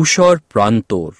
উষর প্রান্তর।